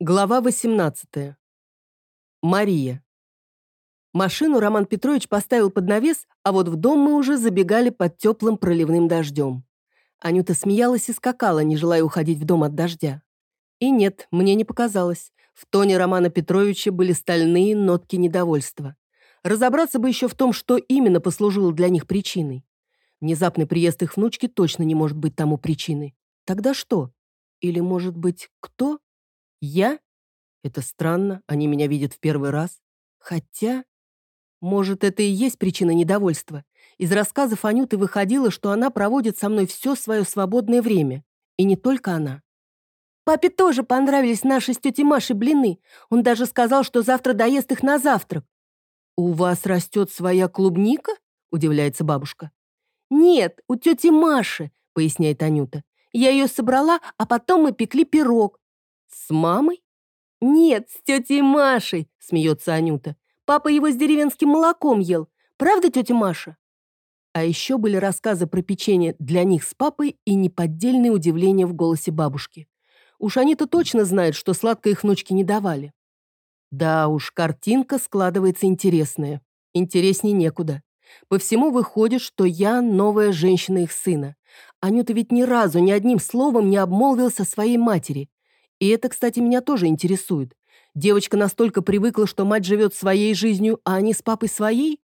Глава 18. Мария. Машину Роман Петрович поставил под навес, а вот в дом мы уже забегали под теплым проливным дождем. Анюта смеялась и скакала, не желая уходить в дом от дождя. И нет, мне не показалось. В тоне Романа Петровича были стальные нотки недовольства. Разобраться бы еще в том, что именно послужило для них причиной. Внезапный приезд их внучки точно не может быть тому причиной. Тогда что? Или, может быть, кто? Я? Это странно, они меня видят в первый раз. Хотя... Может, это и есть причина недовольства. Из рассказов Анюты выходило, что она проводит со мной все свое свободное время. И не только она. Папе тоже понравились наши с тетей Машей блины. Он даже сказал, что завтра доест их на завтрак. «У вас растет своя клубника?» – удивляется бабушка. «Нет, у тети Маши», – поясняет Анюта. «Я ее собрала, а потом мы пекли пирог. «С мамой?» «Нет, с тетей Машей», — смеется Анюта. «Папа его с деревенским молоком ел. Правда, тетя Маша?» А еще были рассказы про печенье для них с папой и неподдельное удивление в голосе бабушки. Уж они-то точно знают, что сладко их внучки не давали. Да уж, картинка складывается интересная. Интересней некуда. По всему выходит, что я новая женщина их сына. Анюта ведь ни разу ни одним словом не обмолвился своей матери. И это, кстати, меня тоже интересует. Девочка настолько привыкла, что мать живет своей жизнью, а они с папой своей?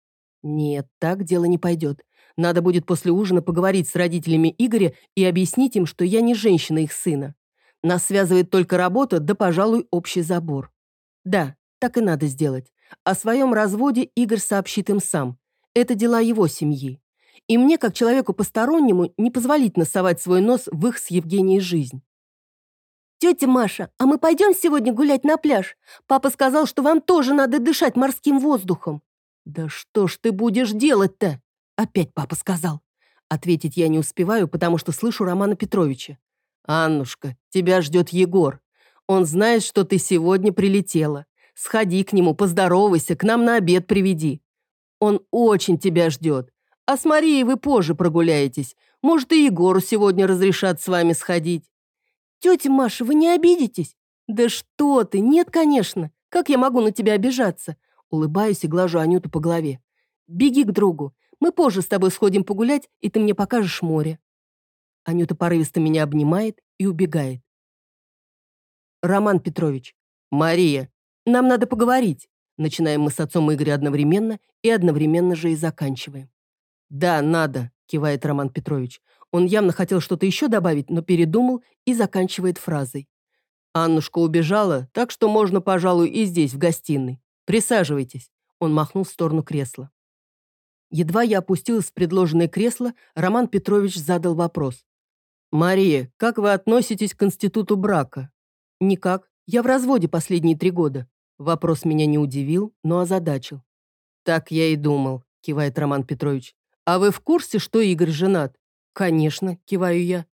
Нет, так дело не пойдет. Надо будет после ужина поговорить с родителями Игоря и объяснить им, что я не женщина их сына. Нас связывает только работа, да, пожалуй, общий забор. Да, так и надо сделать. О своем разводе Игорь сообщит им сам. Это дела его семьи. И мне, как человеку постороннему, не позволить насовать свой нос в их с Евгенией жизнь. «Тетя Маша, а мы пойдем сегодня гулять на пляж? Папа сказал, что вам тоже надо дышать морским воздухом». «Да что ж ты будешь делать-то?» Опять папа сказал. Ответить я не успеваю, потому что слышу Романа Петровича. «Аннушка, тебя ждет Егор. Он знает, что ты сегодня прилетела. Сходи к нему, поздоровайся, к нам на обед приведи. Он очень тебя ждет. А с Марией вы позже прогуляетесь. Может, и Егору сегодня разрешат с вами сходить. «Тетя Маша, вы не обидитесь?» «Да что ты, нет, конечно. Как я могу на тебя обижаться?» Улыбаюсь и глажу Анюту по голове. «Беги к другу. Мы позже с тобой сходим погулять, и ты мне покажешь море». Анюта порывисто меня обнимает и убегает. «Роман Петрович, Мария, нам надо поговорить». Начинаем мы с отцом Игоря одновременно и одновременно же и заканчиваем. «Да, надо», — кивает Роман Петрович. Он явно хотел что-то еще добавить, но передумал и заканчивает фразой. «Аннушка убежала, так что можно, пожалуй, и здесь, в гостиной. Присаживайтесь». Он махнул в сторону кресла. Едва я опустилась в предложенное кресло, Роман Петрович задал вопрос. «Мария, как вы относитесь к институту брака?» «Никак. Я в разводе последние три года». Вопрос меня не удивил, но озадачил. «Так я и думал», — кивает Роман Петрович. «А вы в курсе, что Игорь женат?» «Конечно», — киваю я.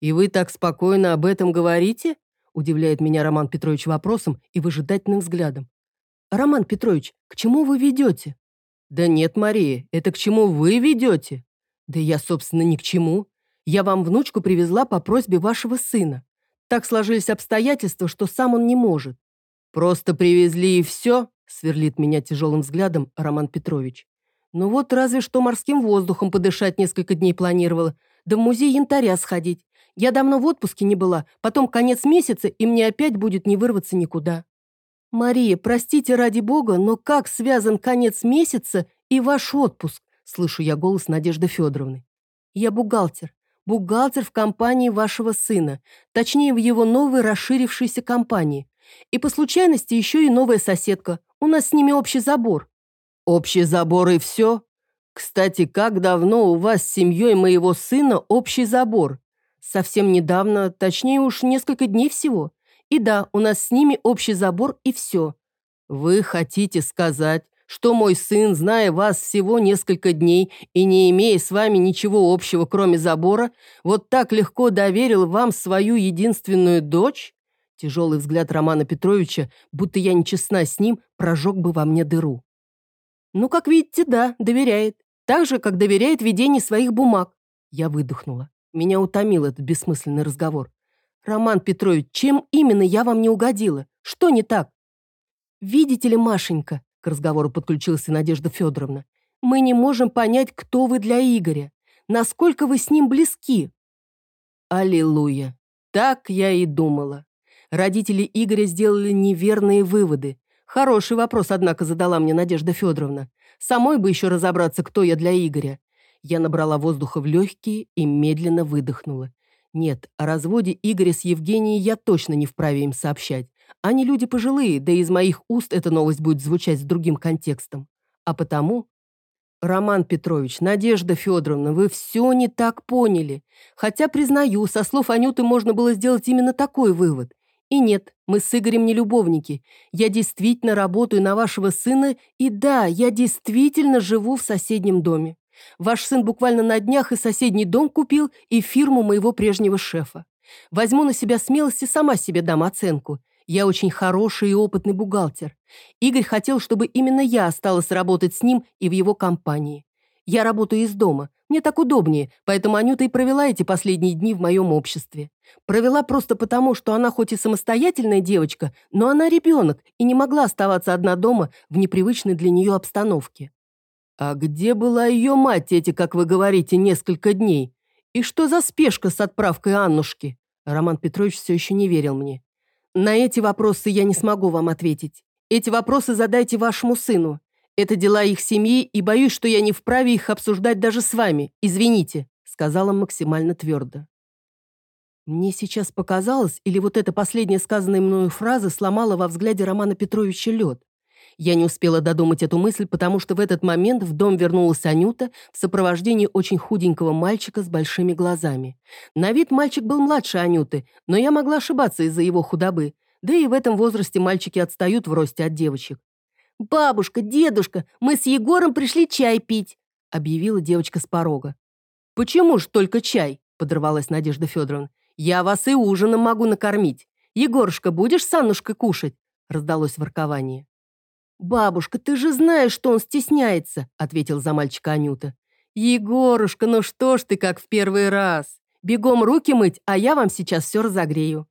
«И вы так спокойно об этом говорите?» удивляет меня Роман Петрович вопросом и выжидательным взглядом. «Роман Петрович, к чему вы ведете?» «Да нет, Мария, это к чему вы ведете?» «Да я, собственно, ни к чему. Я вам внучку привезла по просьбе вашего сына. Так сложились обстоятельства, что сам он не может». «Просто привезли и все?» сверлит меня тяжелым взглядом Роман Петрович. Ну вот разве что морским воздухом подышать несколько дней планировала, да в музей янтаря сходить. Я давно в отпуске не была, потом конец месяца, и мне опять будет не вырваться никуда. Мария, простите ради бога, но как связан конец месяца и ваш отпуск? Слышу я голос Надежды Федоровны. Я бухгалтер. Бухгалтер в компании вашего сына. Точнее, в его новой расширившейся компании. И по случайности еще и новая соседка. У нас с ними общий забор. Общий забор и все? Кстати, как давно у вас с семьей моего сына общий забор? Совсем недавно, точнее уж несколько дней всего. И да, у нас с ними общий забор и все. Вы хотите сказать, что мой сын, зная вас всего несколько дней и не имея с вами ничего общего, кроме забора, вот так легко доверил вам свою единственную дочь? Тяжелый взгляд Романа Петровича, будто я нечестна с ним, прожег бы во мне дыру. «Ну, как видите, да, доверяет. Так же, как доверяет ведению своих бумаг». Я выдохнула. Меня утомил этот бессмысленный разговор. «Роман Петрович, чем именно я вам не угодила? Что не так? Видите ли, Машенька, к разговору подключилась Надежда Федоровна, мы не можем понять, кто вы для Игоря, насколько вы с ним близки. Аллилуйя. Так я и думала. Родители Игоря сделали неверные выводы. Хороший вопрос, однако, задала мне Надежда Федоровна. Самой бы еще разобраться, кто я для Игоря. Я набрала воздуха в легкие и медленно выдохнула. Нет, о разводе Игоря с Евгенией я точно не вправе им сообщать. Они люди пожилые, да из моих уст эта новость будет звучать с другим контекстом. А потому... Роман Петрович, Надежда Федоровна, вы все не так поняли. Хотя, признаю, со слов Анюты можно было сделать именно такой вывод. И нет, мы с Игорем не любовники. Я действительно работаю на вашего сына, и да, я действительно живу в соседнем доме. Ваш сын буквально на днях и соседний дом купил, и фирму моего прежнего шефа. Возьму на себя смелость и сама себе дам оценку. Я очень хороший и опытный бухгалтер. Игорь хотел, чтобы именно я осталась работать с ним и в его компании. Я работаю из дома. Мне так удобнее, поэтому Анюта и провела эти последние дни в моем обществе. Провела просто потому, что она хоть и самостоятельная девочка, но она ребенок и не могла оставаться одна дома в непривычной для нее обстановке. А где была ее мать эти, как вы говорите, несколько дней? И что за спешка с отправкой Аннушки? Роман Петрович все еще не верил мне. На эти вопросы я не смогу вам ответить. Эти вопросы задайте вашему сыну. Это дела их семьи, и боюсь, что я не вправе их обсуждать даже с вами. Извините», — сказала максимально твердо. Мне сейчас показалось, или вот эта последняя сказанная мною фраза сломала во взгляде Романа Петровича лед. Я не успела додумать эту мысль, потому что в этот момент в дом вернулась Анюта в сопровождении очень худенького мальчика с большими глазами. На вид мальчик был младше Анюты, но я могла ошибаться из-за его худобы. Да и в этом возрасте мальчики отстают в росте от девочек. «Бабушка, дедушка, мы с Егором пришли чай пить», объявила девочка с порога. «Почему ж только чай?» подорвалась Надежда Федоровна. «Я вас и ужином могу накормить. Егорушка, будешь с Аннушкой кушать?» раздалось воркование. «Бабушка, ты же знаешь, что он стесняется», — ответил за мальчика Анюта. «Егорушка, ну что ж ты как в первый раз? Бегом руки мыть, а я вам сейчас все разогрею».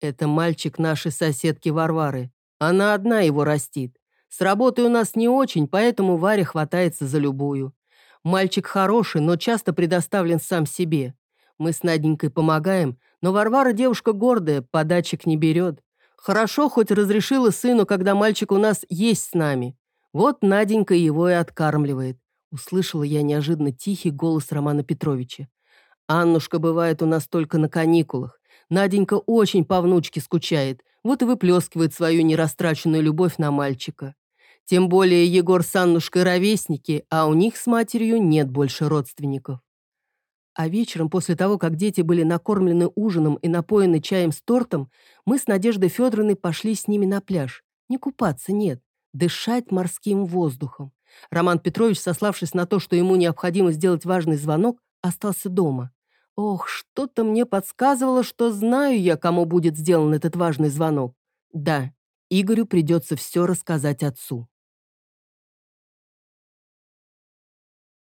«Это мальчик нашей соседки Варвары. Она одна его растит. С работой у нас не очень, поэтому Варя хватается за любую. Мальчик хороший, но часто предоставлен сам себе. Мы с Наденькой помогаем, но Варвара девушка гордая, подачек не берет. Хорошо хоть разрешила сыну, когда мальчик у нас есть с нами. Вот Наденька его и откармливает. Услышала я неожиданно тихий голос Романа Петровича. Аннушка бывает у нас только на каникулах. Наденька очень по внучке скучает, вот и выплескивает свою нерастраченную любовь на мальчика. Тем более Егор с Аннушкой ровесники, а у них с матерью нет больше родственников. А вечером, после того, как дети были накормлены ужином и напоены чаем с тортом, мы с Надеждой Федоровной пошли с ними на пляж. Не купаться, нет. Дышать морским воздухом. Роман Петрович, сославшись на то, что ему необходимо сделать важный звонок, остался дома. Ох, что-то мне подсказывало, что знаю я, кому будет сделан этот важный звонок. Да, Игорю придется все рассказать отцу.